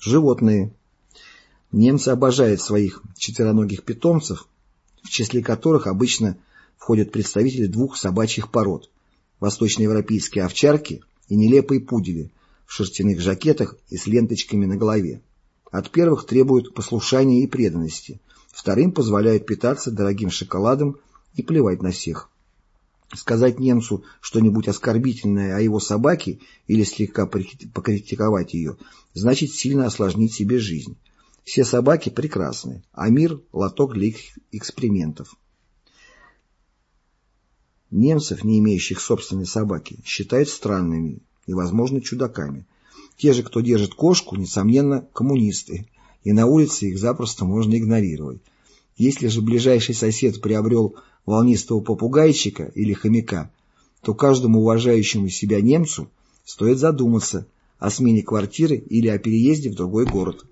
Животные. Немцы обожают своих четвероногих питомцев, в числе которых обычно входят представители двух собачьих пород – восточноевропейские овчарки и нелепые пудели в шерстяных жакетах и с ленточками на голове. От первых требуют послушания и преданности, вторым позволяют питаться дорогим шоколадом и плевать на всех. Сказать немцу что-нибудь оскорбительное о его собаке или слегка покритиковать ее, значит сильно осложнить себе жизнь. Все собаки прекрасны, а мир – лоток для их экспериментов. Немцев, не имеющих собственной собаки, считают странными и, возможно, чудаками. Те же, кто держит кошку, несомненно, коммунисты, и на улице их запросто можно игнорировать. Если же ближайший сосед приобрел волнистого попугайчика или хомяка, то каждому уважающему себя немцу стоит задуматься о смене квартиры или о переезде в другой город.